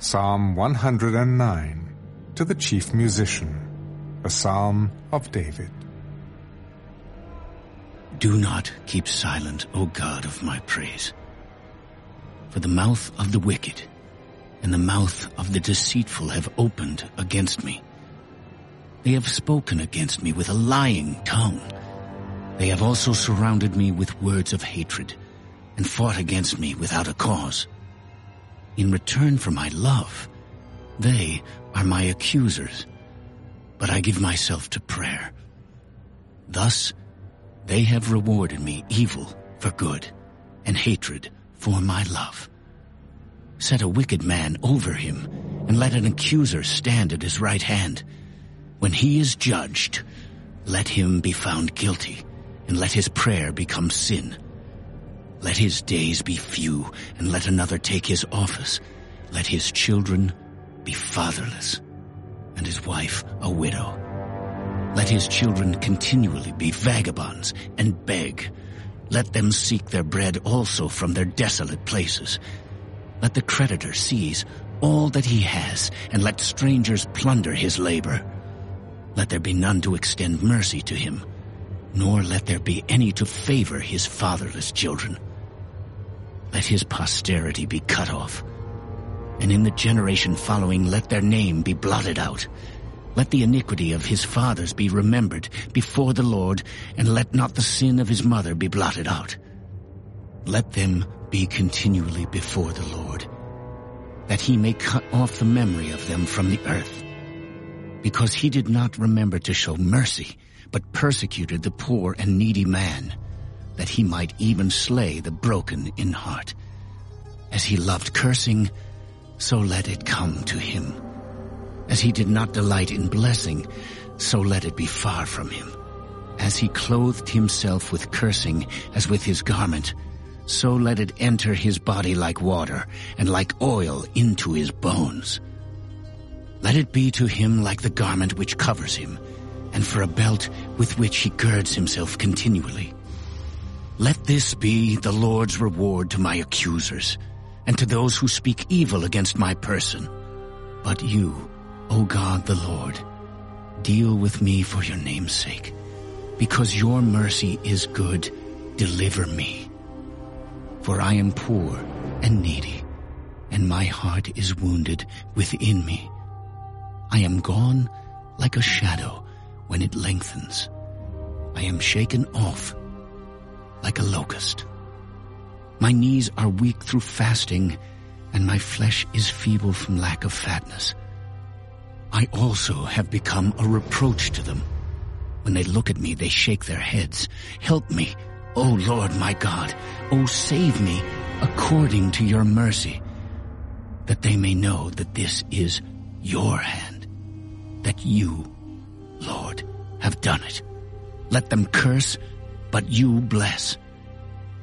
Psalm 109 to the chief musician, a psalm of David. Do not keep silent, O God of my praise. For the mouth of the wicked and the mouth of the deceitful have opened against me. They have spoken against me with a lying tongue. They have also surrounded me with words of hatred and fought against me without a cause. In return for my love, they are my accusers, but I give myself to prayer. Thus, they have rewarded me evil for good and hatred for my love. Set a wicked man over him and let an accuser stand at his right hand. When he is judged, let him be found guilty and let his prayer become sin. Let his days be few and let another take his office. Let his children be fatherless and his wife a widow. Let his children continually be vagabonds and beg. Let them seek their bread also from their desolate places. Let the creditor seize all that he has and let strangers plunder his labor. Let there be none to extend mercy to him, nor let there be any to favor his fatherless children. Let his posterity be cut off, and in the generation following let their name be blotted out. Let the iniquity of his fathers be remembered before the Lord, and let not the sin of his mother be blotted out. Let them be continually before the Lord, that he may cut off the memory of them from the earth. Because he did not remember to show mercy, but persecuted the poor and needy man, that he might even slay the broken in heart. As he loved cursing, so let it come to him. As he did not delight in blessing, so let it be far from him. As he clothed himself with cursing as with his garment, so let it enter his body like water, and like oil into his bones. Let it be to him like the garment which covers him, and for a belt with which he girds himself continually. Let this be the Lord's reward to my accusers, and to those who speak evil against my person. But you, O God the Lord, deal with me for your name's sake. Because your mercy is good, deliver me for I am poor and needy, and my heart is wounded within me. I am gone like a shadow when it lengthens. I am shaken off like a locust. My knees are weak through fasting, and my flesh is feeble from lack of fatness. I also have become a reproach to them. When they look at me, they shake their heads. Help me, O Lord my God, O save me according to your mercy, that they may know that this is your hand, that you, Lord, have done it. Let them curse, but you bless.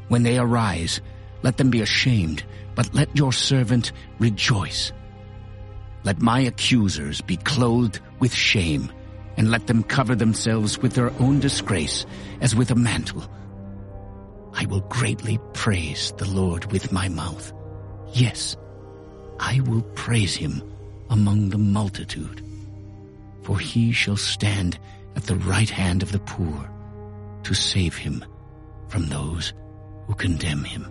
When they arise, let them be ashamed, but let your servant rejoice. Let my accusers be clothed with shame, and let them cover themselves with their own disgrace as with a mantle. I will greatly praise the Lord with my mouth. Yes, I will praise him among the multitude. For he shall stand at the right hand of the poor to save him from those who condemn him.